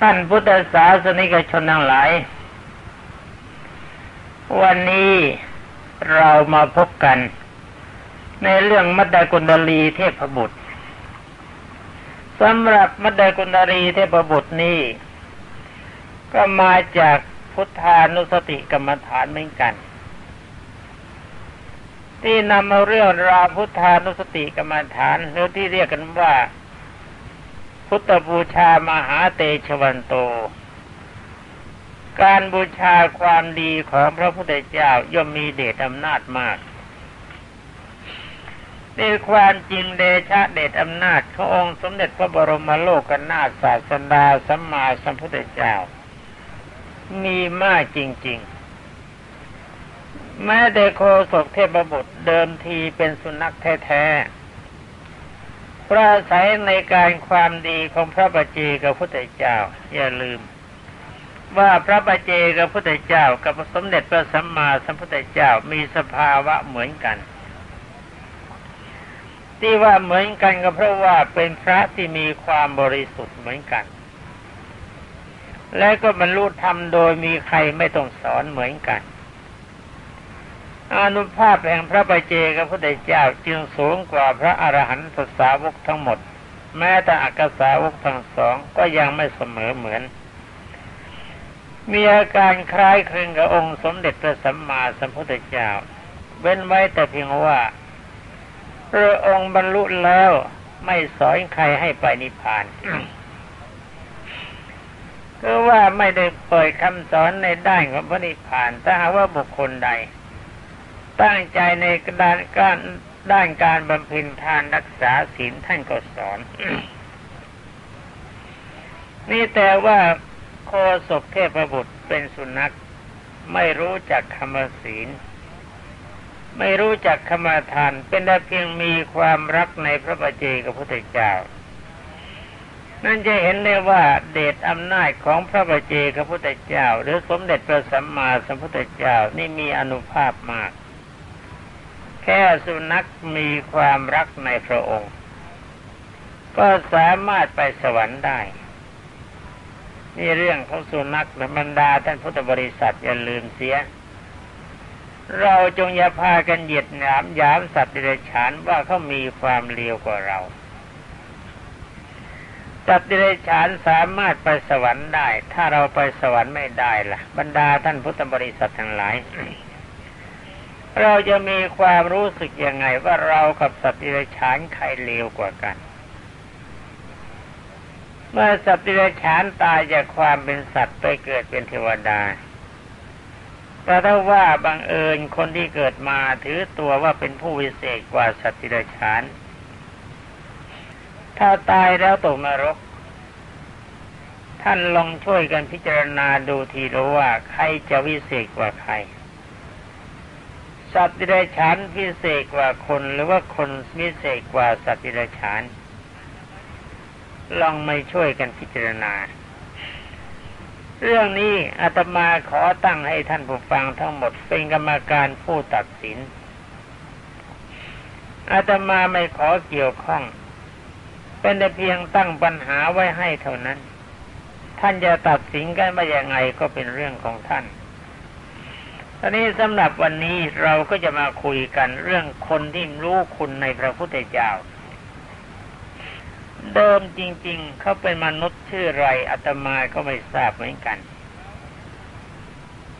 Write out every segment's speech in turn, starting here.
ท่านพุทธศาสนิกชนทั้งหลาย วันนี้เรามาพบกัน ในเรื่องมัดดกุณฑลีเทพบุตรสำหรับมัดดกุณฑลีเทพบุตรนี้ ก็มาจากพุทธานุสติกรรมฐานเหมือนกัน ที่นำมาเรื่องราวพุทธานุสติกรรมฐานหรือที่เรียกกันว่า พุทธบูชามหาเตชวันโต การบูชาความดีของพระพุทธเจ้าย่อมมีเดชอำนาจมากในความจริงเดชะเดชอำนาจขององค์สมเด็จพระบรมโลกนาถศาสดาสัมมาสัมพุทธเจ้า มีมากจริง ๆ แม้แต่โคศกเทพบุตรเดิมทีเป็นสุนัขแท้ๆ พระศัยในการความดีของพระบัจเจกับพุทธเจ้า อย่าลืม ว่าพระบัจเจกับพุทธเจ้ากับสมเด็จพระสัมมาสัมพุทธเจ้ามีสภาวะเหมือนกัน ที่ว่าเหมือนกันก็เพราะว่าเป็นพระที่มีความบริสุทธิ์เหมือนกัน และก็บรรลุธรรมโดยมีใครไม่ต้องสอนเหมือนกัน อนุภาพแห่งพระบเจกับพระเดชเจ้าจึงสูงกว่าพระอรหันตสาวกทั้งหมด แม้แต่อักษาวกทั้งสองก็ยังไม่เสมอเหมือน มีอาการคล้ายคลึงกับองค์สมเด็จพระสัมมาสัมพุทธเจ้า เว้นไว้แต่เพียงว่าพระองค์บรรลุแล้วไม่สอนใครให้ไปนิพพานก็ว่าไม่ได้เปิดคำสอนในด้านของพระนิพพานถ้าหากว่าบุคคลใด ตั้งใจในด้านการด้านการบำเพ็ญทานรักษาศีลท่านก็สอน นี่แต่ว่าโคศกเทพบุตรเป็นสุนัขไม่รู้จักคำศีล ไม่รู้จักคำทาน เป็นแต่เพียงมีความรักในพระบัจเจกับพระพุทธเจ้า นั่นจะเห็นได้ว่าเดชอำนาจของพระบัจเจกับพระพุทธเจ้า หรือสมเด็จพระสัมมาสัมพุทธเจ้านี่มีอนุภาพมาก แค่สุนัขมีความรักในพระองค์ ก็สามารถไปสวรรค์ได้ นี่เรื่องของสุนัขและบรรดาท่านพุทธบริษัทอย่าลืมเสีย เราจงอย่าพากันเหยียดหยามยามสัตว์เดรัจฉานว่าเขามีความเลวกว่าเราสัตว์เดรัจฉานสามารถไปสวรรค์ได้ ถ้าเราไปสวรรค์ไม่ได้ละ่ะ บรรดาท่านพุทธบริษัททั้งหลาย เราจะมีความรู้สึกยังไงว่าเรากับสัตว์ดิเรกชันใครเลวกว่ากัน เมื่อสัตว์ดิเรกชันตายจากความเป็นสัตว์ไปเกิดเป็นเทวดา แต่ถ้าว่าบังเอิญคนที่เกิดมาถือตัวว่าเป็นผู้วิเศษกว่าสัตว์ดิเรกชันถ้าตายแล้วตกนรก ท่านลองช่วยกันพิจารณาดูทีแล้ว่าใครจะวิเศษกว่าใคร สัตว์ดิเรกชันพิเศษกว่าคนหรือว่าคนพิเศษกว่าสัตว์ดิเรกชันลองไม่ช่วยกันพิจารณา เรื่องนี้อาตมาขอตั้งให้ท่านผู้ฟังทั้งหมดเป็นกรรมการผู้ตัดสินอาตมาไม่ขอเกี่ยวข้อง เป็นแต่เพียงตั้งปัญหาไว้ให้เท่านั้น ท่านจะตัดสินกันมาอย่างไงก็เป็นเรื่องของท่าน อนนี้สำหรับวันนี้เราก็จะมาคุยกันเรื่องคนที่รู้คุณในพระพุทธเจ้า เดิมจริง ๆ เขาเป็นมนุษย์ชื่อไรอาตมาก็ไม่ทราบเหมือนกัน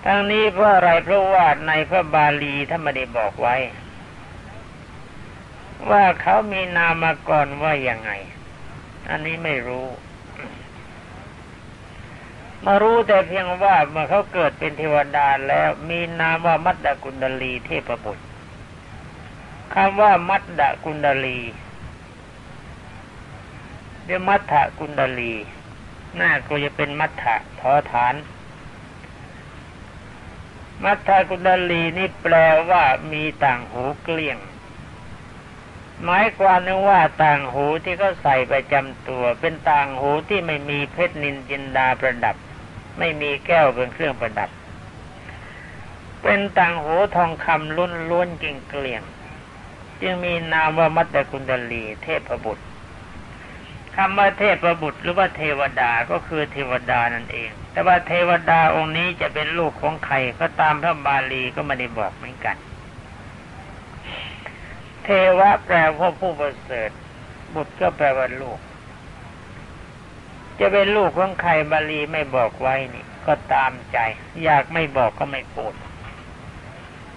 ทั้งนี้เพราะอะไรเพราะว่าในพระบาลีท่านไม่ได้บอกไว้ ว่าเขามีนามกรว่าอย่างไง อันนี้ไม่รู้ มารู้แต่เพียงว่าเมื่อเขาเกิดเป็นเทวดาแล้วมีนามว่ามัตตกุณดลีเทพบุตรคำว่ามัตตกุณดลีเรียกมัทธกุณดลีหน้าก็จะเป็นมัทธะทอฐาน มัทธกุณดลีนี่แปลว่ามีต่างหูเกลี้ยง หมายความนึงว่าต่างหูที่เขาใส่ประจำตัว เป็นต่างหูที่ไม่มีเพชรนินจินดาประดับ ไม่มีแก้วเป็นเครื่องประดับ เป็นต่างหูทองคำล้นล้วนกิ่งเกลี่ยง จึงมีนามว่ามัตตกุณดลีเทพบุตรคำว่าเทพบุตรหรือว่าเทวดาก็คือเทวดานั่นเอง แต่ว่าเทวดาองค์นี้จะเป็นลูกของใครก็ตามพระบาลีก็ไม่ได้บอกเหมือนกัน เทวะแปลว่าผู้ประเสริฐ บุตรก็แปลว่าลูก จะเป็นลูกของใครบาลีไม่บอกไว้นี่ ก็ตามใจ อยากไม่บอกก็ไม่พูด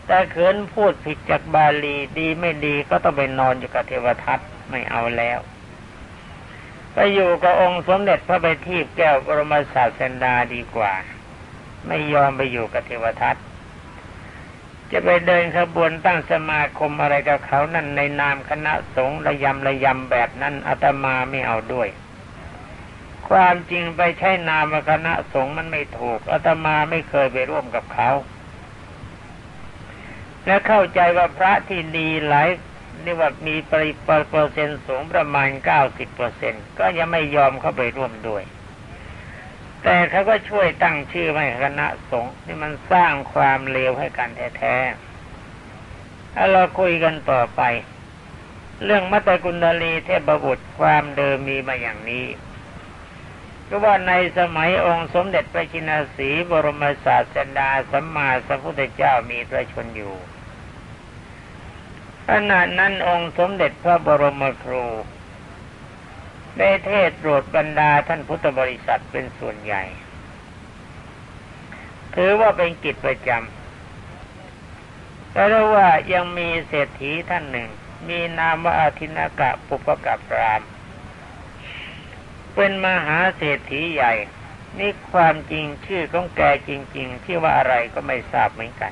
แต่เขินพูดผิดจากบาลีดีไม่ดีก็ต้องไปนอนอยู่กับเทวทัตไม่เอาแล้วไปอยู่กับองค์สมเด็จพระบัณฑิตแก้วบรมศาสดาดีกว่า ไม่ยอมไปอยู่กับเทวทัตจะไปเดินขบวนตั้งสมาคมอะไรกับเขานั่นในนามคณะสงฆ์ระยำระยำแบบนั้นอาตมาไม่เอาด้วย ความจริงไปใช้นามคณะสงฆ์มันไม่ถูกอาตมาไม่เคยไปร่วมกับเขา และเข้าใจว่าพระที่ดีหลายนี่ว่ามีปริปเปอร์เซ็นต์สูงประมาณเก้าสิบเปอร์เซ็นก็ยังไม่ยอมเข้าไปร่วมด้วย แต่เขาก็ช่วยตั้งชื่อให้คณะสงฆ์นี่มันสร้างความเลวให้กันแท้ๆถ้าเราคุยกันต่อไป เรื่องมัตตกุณลีเทพบุตรความเดิมมีมาอย่างนี้ ก็ว่าในสมัยองค์สมเด็จพระจินสีบรมศาสดาสัมมาสัมพุทธเจ้ามีพระชนอยู่ขณะนั้นองค์สมเด็จพระบรมครูได้เทศโปรดบรรดาท่านพุทธบริษัทเป็นส่วนใหญ่ ถือว่าเป็นกิจประจำแต่ว่ายังมีเศรษฐีท่านหนึ่ง มีนามว่าอาทินากะปุปกับราม เป็นมหาเศรษฐีใหญ่ นี่ความจริงชื่อของแกจริง ๆ ที่ว่าอะไรก็ไม่ทราบเหมือนกัน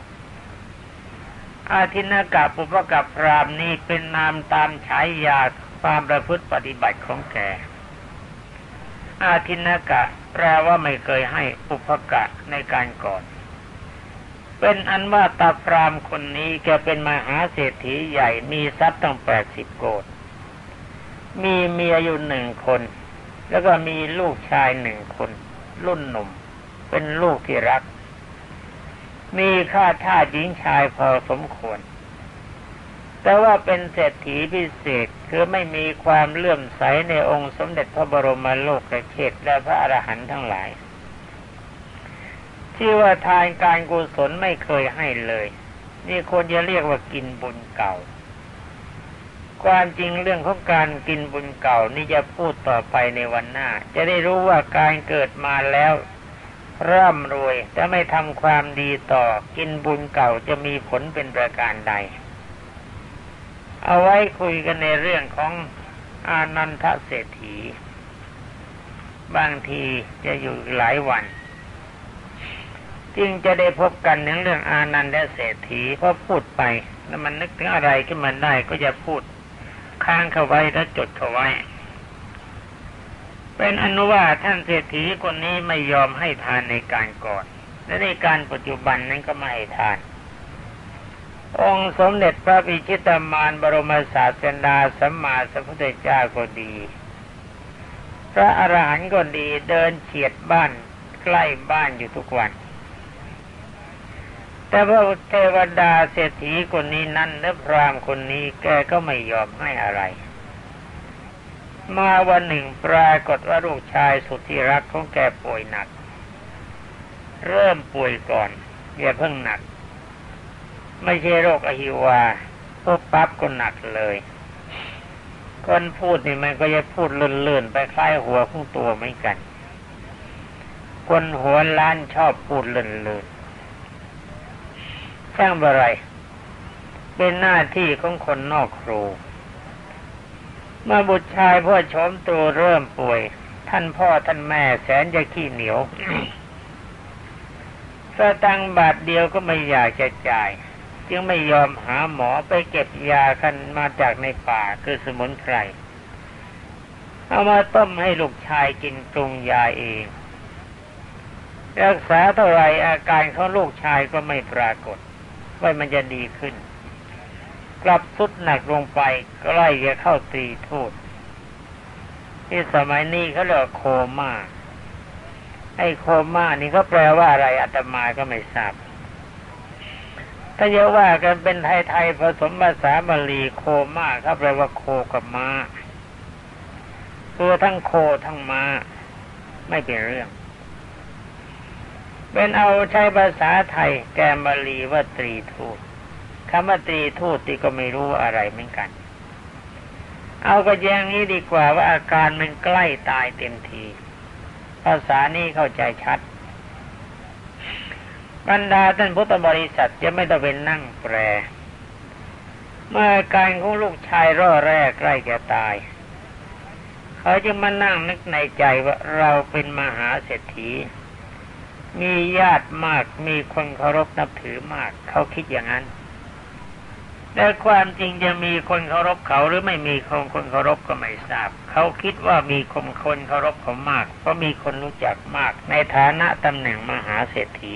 อาทินากะปุปกับพรามนี้เป็นนามตามฉายาความประพฤติปฏิบัติของแก อาทินากะแปลว่าไม่เคยให้อุปกะในการก่อน เป็นอันว่าตาพรามคนนี้แกเป็นมหาเศรษฐีใหญ่มีทรัพย์ตั้งแปดสิบโกดมีเมียอยู่หนึ่งคน แล้วก็มีลูกชายหนึ่งคน รุ่นหนุ่ม เป็นลูกที่รัก มีค่าท่าหญิงชายพอสมควร แต่ว่าเป็นเศรษฐีพิเศษคือไม่มีความเลื่อมใสในองค์สมเด็จพระบรมโลกเชษและพระอรหันต์ทั้งหลายที่ว่าทานการกุศลไม่เคยให้เลย นี่คนจะเรียกว่ากินบุญเก่า ความจริงเรื่องของการกินบุญเก่านี่จะพูดต่อไปในวันหน้า จะได้รู้ว่าการเกิดมาแล้วร่ำรวยแต่ไม่ทำความดีต่อกินบุญเก่าจะมีผลเป็นประการใด เอาไว้คุยกันในเรื่องของอานันทเศรษฐี บางทีจะอยู่หลายวันจึงจะได้พบกันในเรื่องอานันทเศรษฐีเพราะพูดไป แล้วมันนึกถึงอะไรขึ้นมาได้ก็จะพูด ค้างเข้าไว้แล้วจดเข้าไว้ เป็นอนุว่าท่านเศรษฐีคนนี้ไม่ยอมให้ทานในการก่อน และในการปัจจุบันนั้นก็ไม่ให้ทาน องค์สมเด็จพระปิชิตามานบรมศาสดาสัมมาสัมพุทธเจ้าก็ดี พระอรหันต์ก็ดีเดินเฉียดบ้านใกล้บ้านอยู่ทุกวัน แต่พระเทวดาเศรษฐีคนนี้นั่นและพรามคนนี้แกก็ไม่ยอมให้อะไร มาวันหนึ่งปรากฏว่าลูกชายสุดที่รักของแกป่วยหนัก เริ่มป่วยก่อนอย่าเพิ่งหนัก ไม่ใช่โรคอหิวาปุ๊บปั๊บก็หนักเลยคนพูดนี่มันก็จะพูดเลื่อนๆไปคล้ายหัวของตัวไม่กัน คนหัวล้านชอบพูดเลื่อนๆ ช่างอะไร เป็นหน้าที่ของคนนอกครู เมื่อบุตรชายพ่อชมตัวเริ่มป่วย ท่านพ่อท่านแม่แสนจะขี้เหนียวสตังบาทเดียวก็ไม่อยากจะจ่าย จึงไม่ยอมหาหมอไปเก็บยาคันมาจากในป่าคือสมุนไพรเอามาต้มให้ลูกชายกินปรุงยาเอง รักษาเท่าไรอาการของลูกชายก็ไม่ปรากฏ ว่ามันจะดีขึ้น กลับสุดหนักลงไปใกล้จะเข้าตีโทษที่สมัยนี้เขาเรียกโคม่าไอ้โคม่านี่เขาแปลว่าอะไรอาตมาก็ไม่ทราบถ้าจะว่ากันเป็นไทยๆผสมภาษาบาลีโคม่าเขาแปลว่าโคกับม้าตัวทั้งโคทั้งมา้าไม่เป็นเรื่อง เป็นเอาใช้ภาษาไทยแกมาลีว่าตรีทูตคำว่าตรีทูตที่ก็ไม่รู้อะไรเหมือนกัน เอาก็แยงนี้ดีกว่าว่าอาการมันใกล้ตายเต็มที ภาษานี้เข้าใจชัดบรรดาท่านพุทธบริษัทจะไม่ต้องเป็นนั่งแปร เมื่อการของลูกชายร่อแรกใกล้จะตาย เขาจะมานั่งนึกในใจว่าเราเป็นมหาเศรษฐี มีญาติมากมีคนเคารพนับถือมาก เขาคิดอย่างนั้น แต่ความจริงจะมีคนเคารพเขาหรือไม่มีคนคนเคารพก็ไม่ทราบ เขาคิดว่ามีคนคนเคารพเขามาก เพราะมีคนรู้จักมาก ในฐานะตำแหน่งมหาเศรษฐี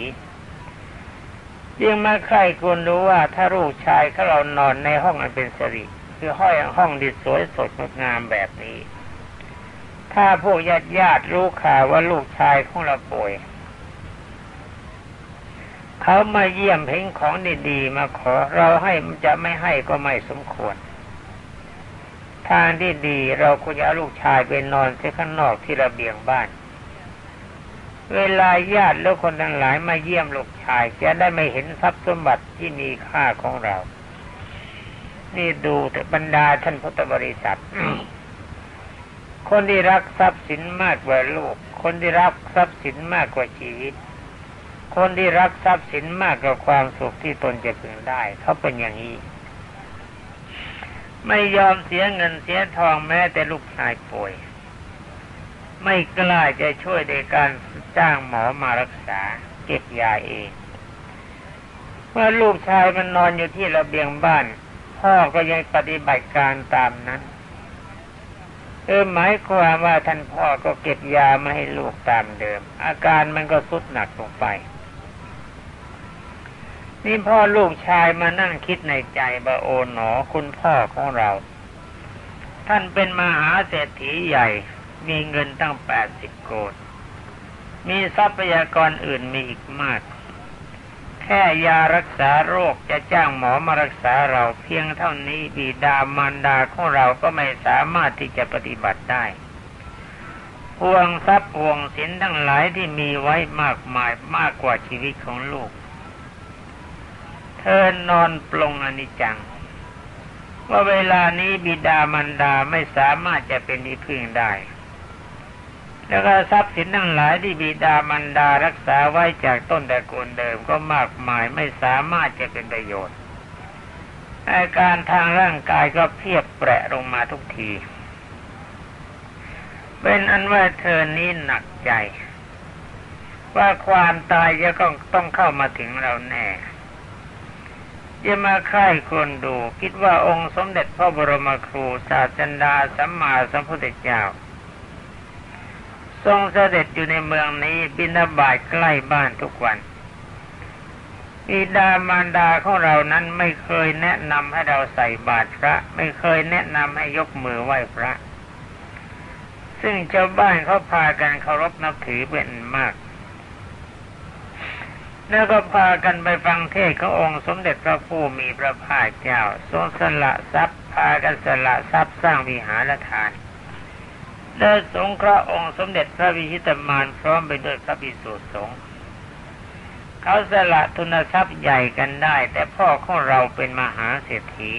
ยิ่งมาใครควรรู้ว่าถ้าลูกชายเขาเรานอนในห้องอันเป็นสิริคือห้อยห้องดีสวยสดงดงามแบบนี้ ถ้าพวกญาติญาติรู้ข่าวว่าลูกชายของเราป่วย เขามาเยี่ยมเพ่งของดีๆมาขอเราให้มันจะไม่ให้ก็ไม่สมควร ทางที่ดีเราควรจะลูกชายไปนอนที่ข้างนอกที่ระเบียงบ้าน เวลาญาติแล้วคนทั้งหลายมาเยี่ยมลูกชายจะได้ไม่เห็นทรัพย์สมบัติที่มีค่าของเรา นี่ดูแต่บรรดาท่านพุทธบริษัทคนที่รักทรัพย์สินมากกว่าลูก คนที่รักทรัพย์สินมากกว่าชีวิต คนที่รักทรัพย์สินมากกว่าความสุขที่ตนจะพึงได้ เขาเป็นอย่างนี้ ไม่ยอมเสียเงินเสียทองแม้แต่ลูกชายป่วย ไม่กล้าจะช่วยในการจ้างหมอมารักษา เก็บยาเองเมื่อลูกชายมันนอนอยู่ที่ระเบียงบ้าน พ่อก็ยังปฏิบัติการตามนั้นเออหมายความว่าท่านพ่อก็เก็บยามาให้ลูกตามเดิม อาการมันก็สุดหนักลงไป นี่พ่อลูกชายมานั่งคิดในใจว่าโอ๋หนอคุณพ่อของเรา ท่านเป็นมหาเศรษฐีใหญ่ มีเงินตั้งแปดสิบโกดมีทรัพยากรอื่นมีอีกมาก แค่ยารักษาโรคจะจ้างหมอมารักษาเราเพียงเท่านี้บิดามารดาของเราก็ไม่สามารถที่จะปฏิบัติได้ห่วงทรัพย์ห่วงสินทั้งหลายที่มีไว้มากมายมากกว่าชีวิตของลูก เธอนอนปลงอนิจจัง ว่าเวลานี้บิดามันดาไม่สามารถจะเป็นที่พึ่งได้ แล้วก็ทรัพย์สินทั้งหลายที่บิดามันดารักษาไว้จากต้นแต่กูลเดิมก็มากมายไม่สามารถจะเป็นประโยชน์อาการทางร่างกายก็เพียบแปะลงมาทุกที เป็นอันว่าเธอนี้หนักใจ ว่าความตายจะต้องต้องเข้ามาถึงเราแน่ จะมาค่ายคนดู คิดว่าองค์สมเด็จพระบรมครูศาสดาสัมมาสัมพุทธเจ้า ทรงเสด็จอยู่ในเมืองนี้บินาบาตใกล้บ้านทุกวันอิดามารดาของเรานั้นไม่เคยแนะนำให้เราใส่บาตรพระ ไม่เคยแนะนำให้ยกมือไหว้พระ ซึ่งชาวบ้านเขาพากันเคารพนับถือเป็นมาก แล้วก็พากันไปฟังเทศขององค์สมเด็จพระผู้มีพระภาคเจ้า ทรงสละทรัพย์พากันสละทรัพย์สร้างวิหารทานได้สงเคราะห์องค์สมเด็จพระวิชิตมารพร้อมไปด้วยพระบิสุสงฆ์เขาสละทุนทรัพย์ใหญ่กันได้ แต่พ่อของเราเป็นมหาเศรษฐี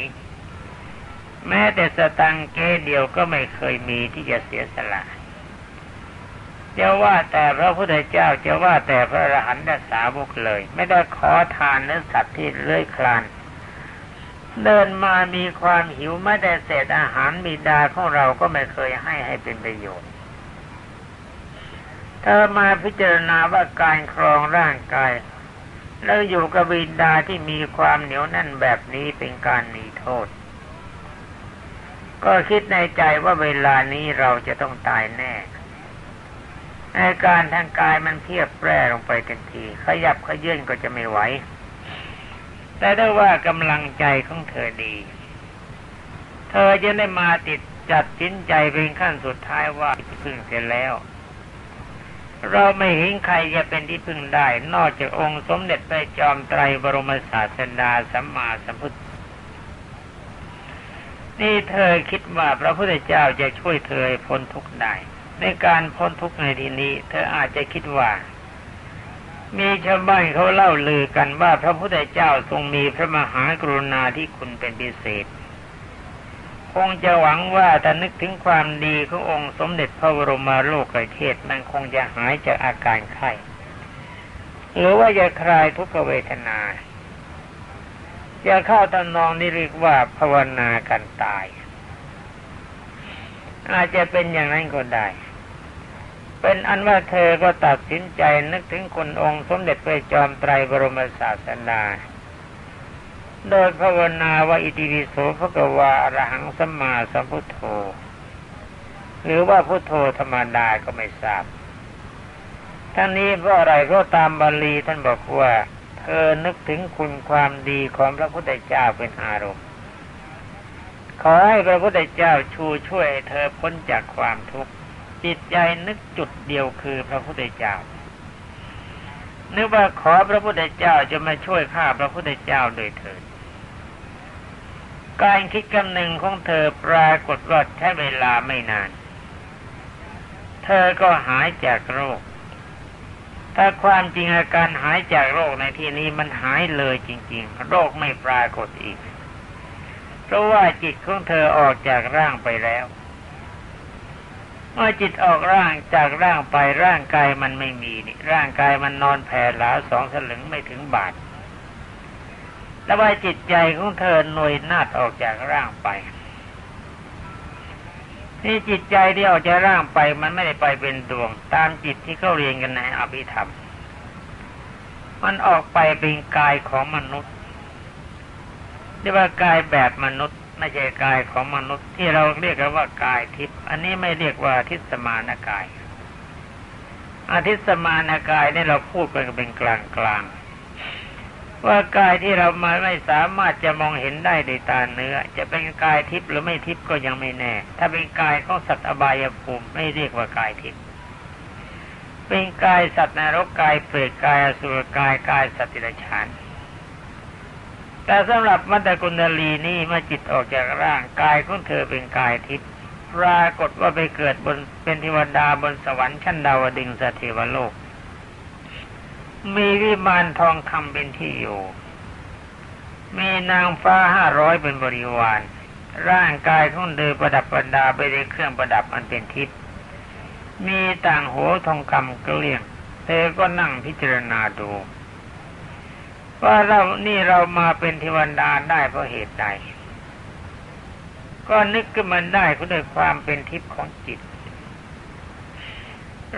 แม้แต่สตังเกเดียวก็ไม่เคยมีที่จะเสียสละ จะว่าแต่พระพุทธเจ้าจะว่าแต่พระอรหันตสาวกเลย ไม่ได้ขอทานเนื้อสัตว์ที่เลื้อยคลาน เดินมามีความหิวไม่ได้เศษอาหารบิดาของเราก็ไม่เคยให้ให้เป็นประโยชน์เธอมาพิจารณาว่าการครองร่างกาย แล้วอยู่กับบินดาที่มีความเหนียวแน่นแบบนี้เป็นการมีโทษ ก็คิดในใจว่าเวลานี้เราจะต้องตายแน่ อาการทางกายมันเพียบแปร่ลงไปทันที ขยับขยื่นก็จะไม่ไหว แต่ถ้ว่ากำลังใจของเธอดี เธอจะได้มาติดจัดสินใจเป็นขั้นสุดท้ายว่าพึ่งเสร็จแล้ว เราไม่เห็นใครจะเป็นที่พึ่งได้ นอกจากองค์สมเด็จพระจอมไตรบรมศาสดาสัมมาสัมพุทธนี่เธอคิดว่าพระพุทธเจ้าจะช่วยเธอพ้นทุกข์ได้ ในการพ้นทุกข์ในที่นี้ เธออาจจะคิดว่า มีชาวบ้านเขาเล่าลือกันว่าพระพุทธเจ้าทรงมีพระมหากรุณาที่คุณเป็นพิเศษ คงจะหวังว่าถ้านึกถึงความดีขององค์สมเด็จพระบรมโลกเทศมันคงจะหายจากอาการไข้หรือว่าจะคลายทุกขเวทนาจะเข้าตำนองนี้เรียกว่าภาวนากันตาย อาจจะเป็นอย่างนั้นก็ได้ เป็นอันว่าเธอก็ตัดสินใจนึกถึงคนองค์สมเด็จพระจอมไตรบรมศาสดาโดยภาวนาว่าอิติปิโสภะกวาอรหังสัมมาสัมพุทโธ หรือว่าพุทโธธรรมดาก็ไม่ทราบทั้งนี้เพราะอะไรเพราะตามบาลีท่านบอกว่า เธอนึกถึงคุณความดีของพระพุทธเจ้าเป็นอารมณ์ ขอให้พระพุทธเจ้าชูช่วยเธอพ้นจากความทุกข์ จิตใจนึกจุดเดียวคือพระพุทธเจ้า นึกว่าขอพระพุทธเจ้าจะมาช่วยข้าพระพุทธเจ้าโดยเถิดการคิดกำหนึ่งของเธอปรากฏว่าใช้เวลาไม่นาน เธอก็หายจากโรค ถ้าความจริงอาการหายจากโรคในที่นี้มันหายเลยจริง ๆ โรคไม่ปรากฏอีก เพราะว่าจิตของเธอออกจากร่างไปแล้ว เมื่อจิตออกร่างจากร่างไปร่างกายมันไม่มีนี่ ร่างกายมันนอนแผ่หลาสองสลึงไม่ถึงบาทแล้วว่าจิตใจของเธอหน่วยนาดออกจากร่างไปนี่จิตใจที่ออกจากร่างไปมันไม่ได้ไปเป็นดวง ตามจิตที่เขาเรียนกันในอภิธรรม มันออกไปเป็นกายของมนุษย์เรียกว่ากายแบบมนุษย์ ไม่ใช่กายของมนุษย์ที่เราเรียกกันว่ากายทิพย์อันนี้ไม่เรียกว่าทิศมานกายอาทิศมานกายนี่เราพูดกันเป็นกลางกลางว่ากายที่เรามาไม่สามารถจะมองเห็นได้ด้วยตาเนื้อ จะเป็นกายทิพย์หรือไม่ทิพย์ก็ยังไม่แน่ ถ้าเป็นกายของสัตว์อบายภูมิไม่เรียกว่ากายทิพย์เป็นกายสัตว์นรกกายเปรตกายอสุรกายกายสัตว์ติรฉาน แต่สำหรับมัตตกุณลีนี่เมื่อจิตออกจากร่างกายของเธอเป็นกายทิพย์ปรากฏว่าไปเกิดบนเป็นเทวดาบนสวรรค์ชั้นดาวดึงสถิวโลก มีวิมานทองคำเป็นที่อยู่ มีนางฟ้าห้าร้อยเป็นบริวาร ร่างกายของเดินประดับประดาไปด้วยเครื่องประดับอันเป็นทิพย์มีต่างหัวทองคำเกลี้ยง เธอก็นั่งพิจารณาดู ว่าเรานี่เรามาเป็นเทวดาได้เพราะเหตุใด ก็นึกขึ้นมันได้ก็ด้วยความเป็นทิพย์ของจิต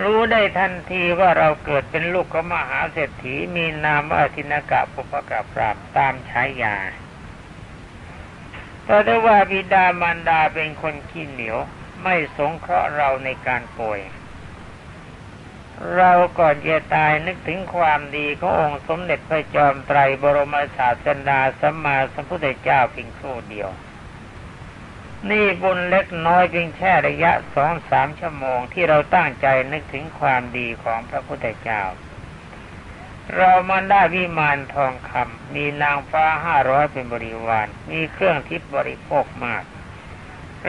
รู้ได้ทันทีว่าเราเกิดเป็นลูกของมหาเศรษฐีมีนามว่าทินากะปุปกะปราบตามใช้ยาแต่ได้ว่าบิดามารดาเป็นคนขี้เหนียว ไม่สงเคราะห์เราในการป่วย เราก่อนจะตายนึกถึงความดีขององค์สมเด็จพระจอมไตรบรมศาสดาสัมมาสัมพุทธเจ้าเพียงครู่เดียว นี่บุญเล็กน้อยเพียงแค่ระยะสองสามชั่วโมงที่เราตั้งใจนึกถึงความดีของพระพุทธเจ้า เรามันได้วิมานทองคำมีนางฟ้าห้าร้อยเป็นบริวาร มีเครื่องทิพย์บริโภคมาก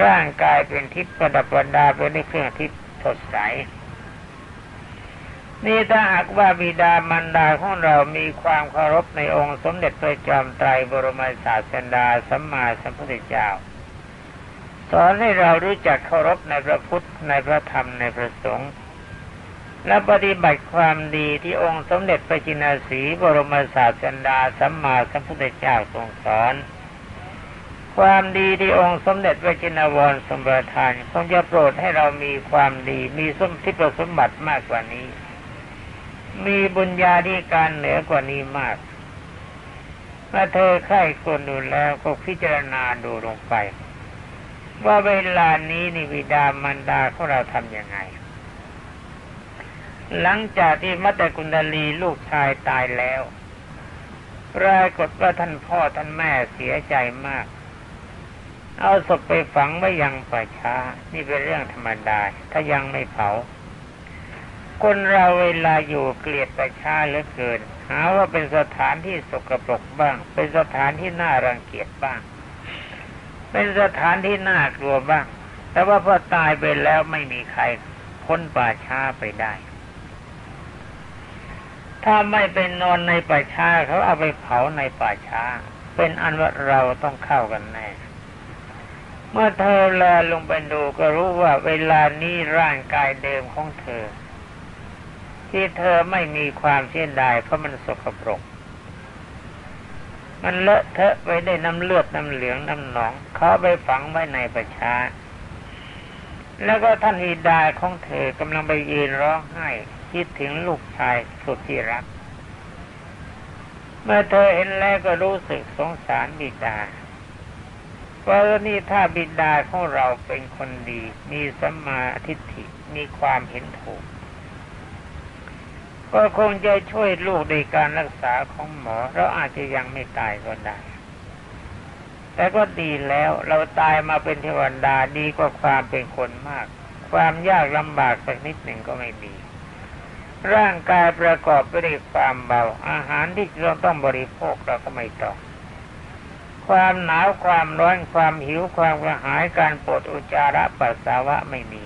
ร่างกายเป็นทิพย์ประดับประดาเป็นด้วยเครื่องทิพย์สดใส นี่ถ้าหากว่าบิดามารดาของเรามีความเคารพในองค์สมเด็จพระจอมไตรบรมศาสดาสัมมาสัมพุทธเจ้า สอนให้เรารู้จักเคารพในพระพุทธในพระธรรมในพระสงฆ์และปฏิบัติความดีที่องค์สมเด็จพระจินาสีบรมศาสดาสัมมาสัมพุทธเจ้าทรงสอน ความดีที่องค์สมเด็จพระจินวรสมบัติทานคงจะโปรดให้เรามีความดีมีสมทิพสมบัติมากกว่านี้ มีบุญญาธิการเหนือกว่านี้มากเมื่อเธอใคร่ควรดูแล้วก็พิจารณาดูลงไป ว่าเวลานี้นี่วิดามันดาของเราทำยังไง หลังจากที่มัตตกุณดลีลูกชายตายแล้วปรากฏว่าท่านพ่อท่านแม่เสียใจมาก เอาศพไปฝังไว้ยังป่าช้า นี่เป็นเรื่องธรรมดา ถ้ายังไม่เผา คนเราเวลาอยู่เกลียดป่าช้าเหลือเกิน หาว่าเป็นสถานที่สกปรกบ้าง เป็นสถานที่น่ารังเกียจบ้าง เป็นสถานที่น่ากลัวบ้าง แต่ว่าพอตายไปแล้วไม่มีใครพ้นป่าช้าไปได้ ถ้าไม่เป็นนอนในป่าช้าเขาเอาไปเผาในป่าช้า เป็นอันว่าเราต้องเข้ากันแน่เมื่อเธอแลลงไปดูก็รู้ว่าเวลานี้ร่างกายเดิมของเธอ ที่เธอไม่มีความเสียดายเพราะมันสกปรก มันเลอะเทอะไปได้น้ำเลือดน้ำเหลืองน้ำหนอง เขาไปฝังไว้ในประชา แล้วก็ท่านอิดาของเธอกำลังไปยืนร้องไห้คิดถึงลูกชายสุดที่รัก เมื่อเธอเห็นแล้วก็รู้สึกสงสารบิดาว่านี่ถ้าบิดาของเราเป็นคนดี มีสัมมาทิฏฐิมีความเห็นถูก ก็คงจะช่วยลูกในการรักษาของหมอ เราอาจจะยังไม่ตายก็ได้ แต่ก็ดีแล้วเราตายมาเป็นเทวดาดีกว่าความเป็นคนมาก ความยากลำบากสักนิดหนึ่งก็ไม่มี ร่างกายประกอบไปด้วยความเบา อาหารที่เราต้องบริโภคเราก็ไม่ต้องความหนาวความร้อนความหิวความกระหายการปวดอุจจาระปัสสาวะไม่มี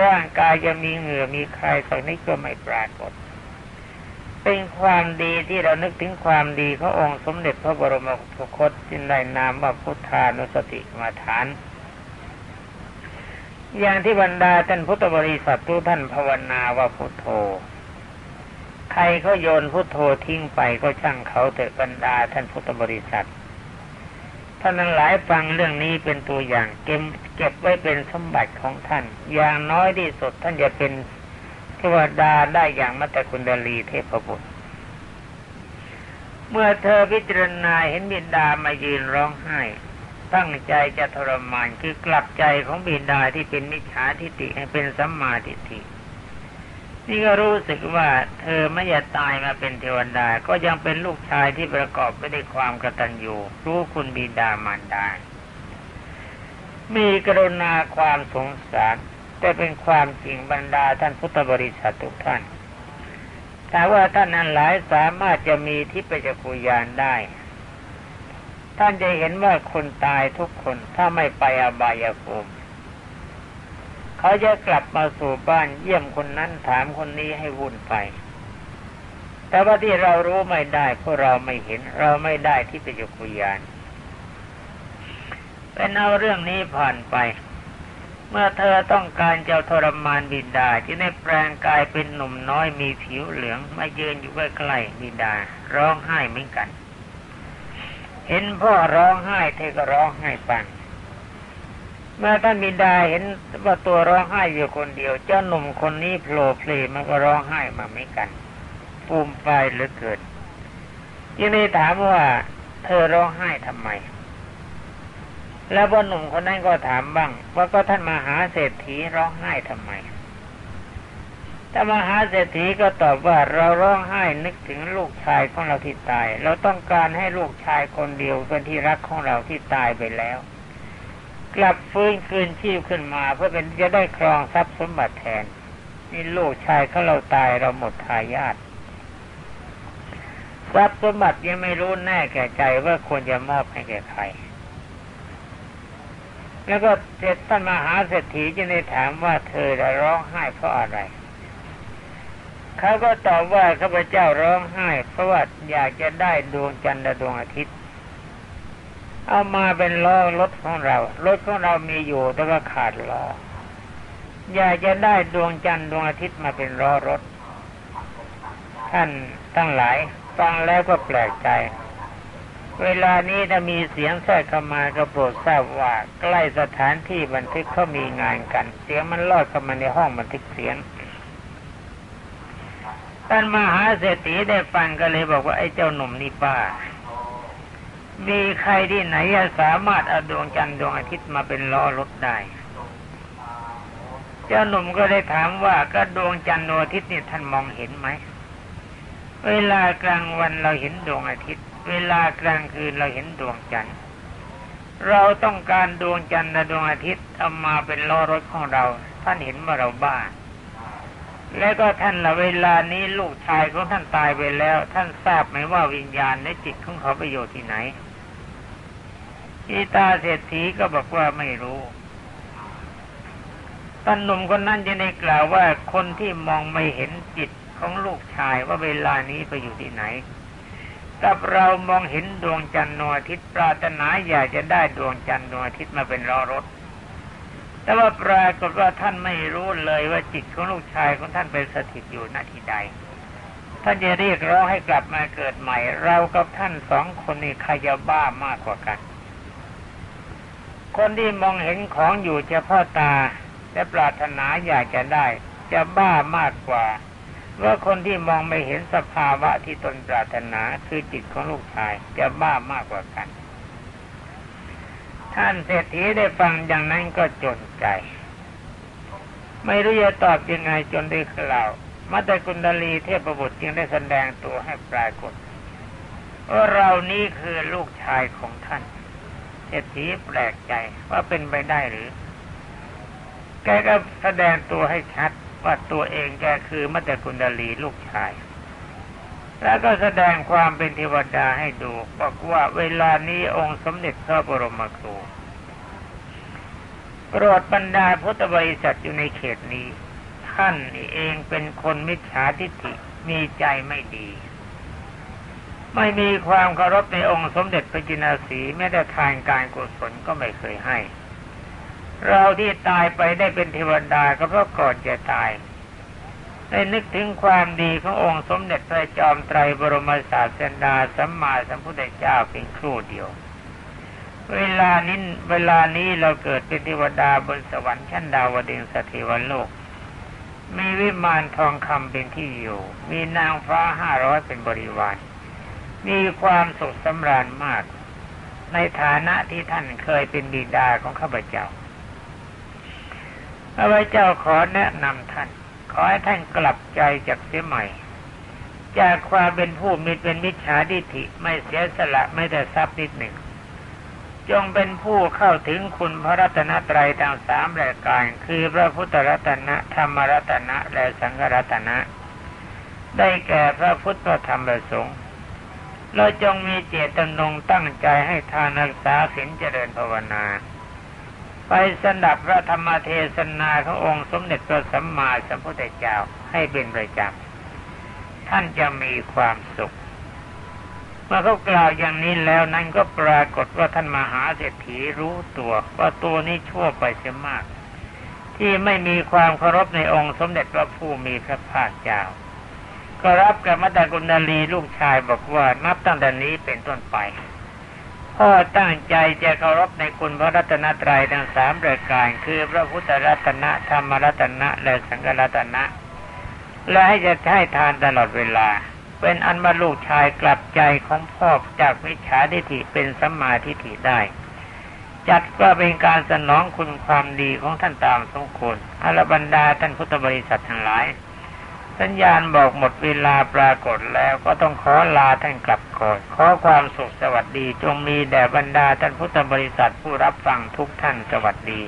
ร่างกายจะมีเหงื่อมีใครสักนิดก็ไม่ปรากฏ เป็นความดีที่เรานึกถึงความดีขององค์สมเด็จพระบรมสุคตจินได้นามว่าพุทธานุสติมาฐาน อย่างที่บรรดาท่านพุทธบริษัททุกท่านภาวนาว่าพุทโธ ใครเขาโยนพุทโธทิ้งไปก็ช่างเขาเถอะบรรดาท่านพุทธบริษัทท่านนั้นหลายฟังเรื่องนี้เป็นตัวอย่างเก็บเก็บไว้เป็นสมบัติของท่าน อย่างน้อยที่สุดท่านจะเป็น วดาได้อย่างมัตตคุณดลีเทพบุตร เมื่อเธอพิจารณาเห็นบิดามายืนร้องไห้ ตั้งใจจะทรมานคือกลับใจของบิดาที่เป็นมิจฉาทิฏฐิให้เป็นสัมมาทิฏฐินี่ก็รู้สึกว่าเธอไม่อยากตายมาเป็นเทวดา ก็ยังเป็นลูกชายที่ประกอบไปด้วยความกตัญญูรู้คุณบิดามารดา มีกรุณาความสงสาร แต่เป็นความจริงบรรดาท่านพุทธบริษัททุกท่านแต่ว่าท่านนั้นหลายสามารถจะมีทิพยจักรยานได้ ท่านจะเห็นว่าคนตายทุกคนถ้าไม่ไปอบายภูมิเขาจะกลับมาสู่บ้านเยี่ยมคนนั้นถามคนนี้ให้วุ่นไป แต่ว่าที่เรารู้ไม่ได้เพราะเราไม่เห็นเราไม่ได้ที่ปจักรยานเป็นเอาเรื่องนี้ผ่านไป เมื่อเธอต้องการจะทรมานบิดาจะได้แปลงกายเป็นหนุ่มน้อยมีผิวเหลืองมายืนอยู่ใกล้ๆบิดา ร้องไห้เหมือนกัน เห็นพ่อร้องไห้เธอก็ร้องไห้ปังเมื่อท่านบิดาเห็นว่าตัวร้องไห้อยู่คนเดียว เจ้าหนุ่มคนนี้โผล่เพลมันก็ร้องไห้มาไม่กันปูมไฟเหลือเกินยังได้ถามว่า เธอร้องไห้ทำไม แล้วพ่อหนุ่มคนนั้นก็ถามบ้าง ว่าก็ท่านมาหาเศรษฐีร้องไห้ทำไมถ้ามหาเศรษฐีก็ตอบว่าเราร้องไห้นึกถึงลูกชายของเราที่ตาย เราต้องการให้ลูกชายคนเดียวเป็นที่รักของเราที่ตายไปแล้ว กลับฟื้นคืนชีพขึ้นมา เพื่อเป็นจะได้ครองทรัพย์สมบัติแทนนี่ลูกชายเขาเราตายเราหมดทายาททรัพย์สมบัติยังไม่รู้แน่แก่ใจว่าควรจะมอบให้แก่ใคร แล้วก็เสร็จท่านมหาเศรษฐีจะได้ถามว่าเธอจะร้องไห้เพราะอะไร เขาก็ตอบว่าข้าพเจ้าร้องไห้ เพราะว่าอยากจะได้ดวงจันทร์และดวงอาทิตย์ เอามาเป็นล้อรถของเรา รถของเรามีอยู่แต่ว่าขาดล้ออยากจะได้ดวงจันทร์ดวงอาทิตย์มาเป็นล้อรถ ท่านทั้งหลายฟังแล้วก็แปลกใจ เวลานี้ถ้ามีเสียงแทรกเข้ามาก็โปรดทราบว่าใกล้สถานที่บันทึกเขามีงานกัน เสียงมันลอดเข้ามาในห้องบันทึกเสียงท่านมหาเศรษฐีได้ฟังก็เลยบอกว่าไอ้เจ้าหนุ่มนี่ป้ามีใครที่ไหนสามารถเอาดวงจันทร์ดวงอาทิตย์มาเป็นล้อรถได้ เจ้าหนุ่มก็ได้ถามว่าก็ดวงจันทร์ดวงอาทิตย์นี่ท่านมองเห็นไหม เวลากลางวันเราเห็นดวงอาทิตย์ เวลากลางคืนเราเห็นดวงจันทร์เราต้องการดวงจันทร์และดวงอาทิตย์เอามาเป็นล้อรถของเรา ท่านเห็นว่าเราบ้า แล้วก็ท่านละเวลานี้ลูกชายของท่านตายไปแล้ว ท่านทราบไหมว่าวิญญาณในจิตของเขาไปอยู่ที่ไหนอีตาเศรษฐีก็บอกว่าไม่รู้ท่านหนุ่มคนนั้นจะได้กล่าวว่าคนที่มองไม่เห็นจิตของลูกชายว่าเวลานี้ไปอยู่ที่ไหน กับเรามองเห็นดวงจันทร์นวอาทิตย์ปรารถนาอยากจะได้ดวงจันทร์นวอาทิตย์มาเป็นรอรถ แต่ว่าปรากฏว่าท่านไม่รู้เลยว่าจิตของลูกชายของท่านเป็นสถิตอยู่ณที่ใด ท่านจะเรียกร้องให้กลับมาเกิดใหม่ เรากับท่านสองคนนี้ใครจะบ้ามากกว่ากัน คนที่มองเห็นของอยู่เฉพาะตาและปรารถนาอยากจะได้ จะบ้ามากกว่า ว่าคนที่มองไม่เห็นสภาวะที่ตนปรารถนาคือจิตของลูกชายจะบ้ามากกว่ากัน ท่านเศรษฐีได้ฟังอย่างนั้นก็จนใจ ไม่รู้จะตอบยังไงจนได้กล่าวมัตตกุณดลีเทพบุตรจึงได้แสดงตัวให้ปรากฏว่าเรานี้คือลูกชายของท่านเศรษฐีแปลกใจว่าเป็นไปได้หรือ แกก็แสดงตัวให้ชัด ว่าตัวเองแกคือมัตตกุณดลีลูกชาย แล้วก็แสดงความเป็นเทวดาให้ดู บอกว่าเวลานี้องค์สมเด็จพระบรมครูโปรดบรรดาพุทธบริษัทอยู่ในเขตนี้ ท่านเองเป็นคนมิจฉาทิฏฐิมีใจไม่ดี ไม่มีความเคารพในองค์สมเด็จพระจินาสีแม้แต่ทานการกุศลก็ไม่เคยให้ เราที่ตายไปได้เป็นเทวดาก็เพราะก่อนจะตายได้นึกถึงความดีขององค์สมเด็จพระจอมไตรบรมศาสดาสัมมาสัมพุทธเจ้าเพียงครู่เดียว เวลานี้เวลานี้เราเกิดเป็นเทวดาบนสวรรค์ชั้นดาวดึงสถิวันโลก มีวิมานทองคำเป็นที่อยู่ มีนางฟ้าห้าร้อยเป็นบริวาร มีความสุขสำราญมาก ในฐานะที่ท่านเคยเป็นบิดาของข้าพเจ้า พระเจ้าขอแนะนำท่าน ขอให้ท่านกลับใจจากเสียใหม่ จากความเป็นผู้มีเป็นมิจฉาทิฏฐิไม่เสียสละไม่แต่ทรัพย์นิดหนึ่ง จงเป็นผู้เข้าถึงคุณพระรัตนตรัยทั้งสามรายการ คือพระพุทธรัตนะธรรมรัตนะและสังฆรัตนะ ได้แก่พระพุทธธรรมประสงค์เราจงมีเจตนงตั้งใจให้ทานรักษาศีลเจริญภาวนา ไปสนับพระธรรมเทศนาขององค์สมเด็จพระสัมมาสัมพุทธเจ้าให้เป็นประจำท่านจะมีความสุข เมื่อเขากล่าวอย่างนี้แล้วนั้นก็ปรากฏว่าท่านมหาเศรษฐีรู้ตัว ว่าตัวนี้ชั่วไปเสียมาก ที่ไม่มีความเคารพในองค์สมเด็จพระผู้มีพระภาคเจ้า ก็รับกับมัตตกุณลีลูกชายบอกว่านับตั้งแต่นี้เป็นต้นไป พ่อตั้งใจจะเคารพในคุณพระรัตนตรัยทั้งสามประการ คือพระพุทธรัตนะธรรมรัตนะและสังฆรัตนะ และให้จะให้ทานตลอดเวลา เป็นอันมาลูกชายกลับใจของพ่อจากวิชาทิฏฐิเป็นสัมมาทิฏฐิได้ จัดก็เป็นการสนองคุณความดีของท่านตามสมควรอรบรรดาท่านพุทธบริษัททั้งหลาย สัญญาณบอกหมดเวลาปรากฏแล้วก็ต้องขอลาท่านกลับก่อนขอความสุขสวัสดีจงมีแด่บรรดาท่านพุทธบริษัทผู้รับฟังทุกท่านสวัสดี